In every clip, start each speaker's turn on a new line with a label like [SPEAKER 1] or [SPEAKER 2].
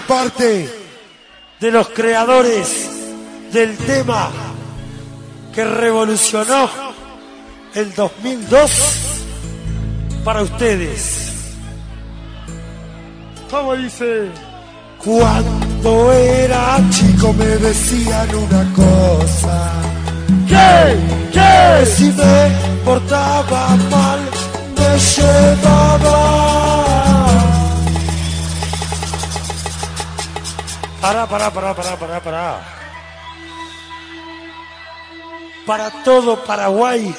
[SPEAKER 1] parte de los creadores del tema que revolucionó el 2002 para ustedes.
[SPEAKER 2] ¿Cómo dice?
[SPEAKER 1] Cuando era chico me decían una cosa.
[SPEAKER 2] ¿Qué? ¿Qué?
[SPEAKER 1] Si me portaba Pará, pará, pará, pará, pará, pará. Para todo Paraguay.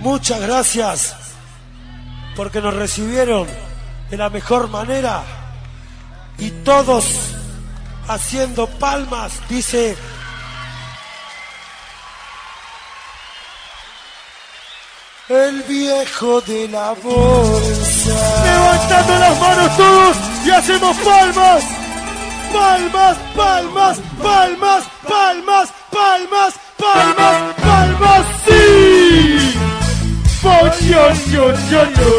[SPEAKER 1] Muchas gracias porque nos recibieron de la mejor manera y todos haciendo palmas, dice el viejo de la bolsa.
[SPEAKER 2] Levantando las manos todos y hacemos palmas. Palmas, palmas, palmas, palmas, palmas, palmas, palmas, sí. Pollo, yo, yo, yo.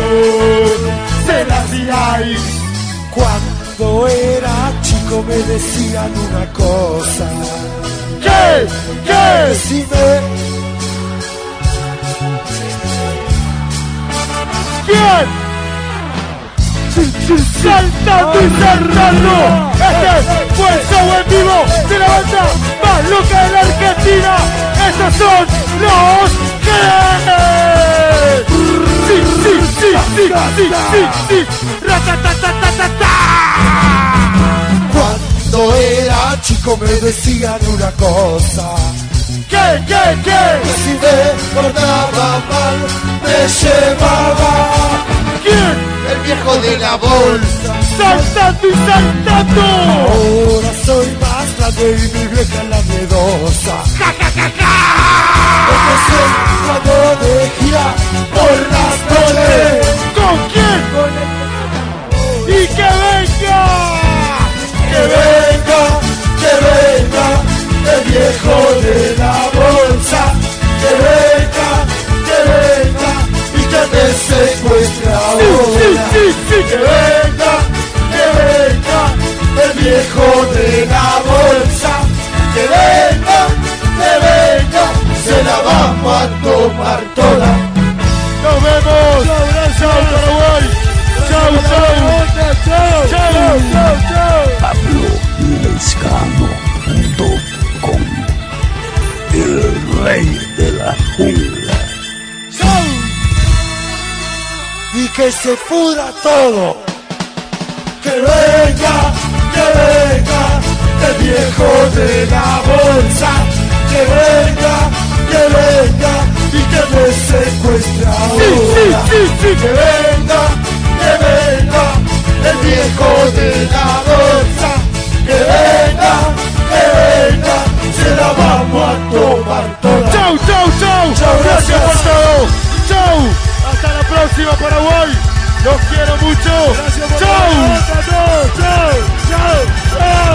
[SPEAKER 2] Se las diráis.
[SPEAKER 1] Cuando era chico me decían una cosa.
[SPEAKER 2] ¿Qué? ¿Qué?
[SPEAKER 1] Si me
[SPEAKER 2] ¿Quién? Saltando y saltando. Este fue el show en vivo de la banda más loca de la Argentina. Estos son los que. Sí, sí, sí, sí, sí, sí, sí.
[SPEAKER 1] Cuando era chico me decían una cosa.
[SPEAKER 2] ¿Qué, qué, qué?
[SPEAKER 1] Que si me portaba mal, me llevaba. Viejo de la bolsa.
[SPEAKER 2] Saltando y saltando.
[SPEAKER 1] Ahora soy más grande y mi vieja la miedosa.
[SPEAKER 2] Que venga,
[SPEAKER 1] que venga, el viejo de la bolsa. Que venga, que venga, se la vamos a tomar toda.
[SPEAKER 2] ¡Nos vemos! ¡Chao, Paraguay! ¡Chao, chao! ¡Chao, chao, chao, chao!
[SPEAKER 3] PabloLescano.com El rey de la jungla.
[SPEAKER 1] Que se pudra todo. Que venga, que venga, el viejo de la bolsa. Que venga, que venga y que me secuestre
[SPEAKER 2] Sí, sí,
[SPEAKER 1] ahora.
[SPEAKER 2] sí, sí.
[SPEAKER 1] Que venga, que venga, el viejo de la bolsa. Que venga, que venga, se la vamos a tomar toda.
[SPEAKER 2] ¡Chao, chao, chao!
[SPEAKER 1] Chao,
[SPEAKER 2] ¡Gracias
[SPEAKER 1] gracias.
[SPEAKER 2] por. ¡Hasta la próxima, Paraguay! ¡Los quiero mucho! ¡Chao! ¡Chao, chao, chao!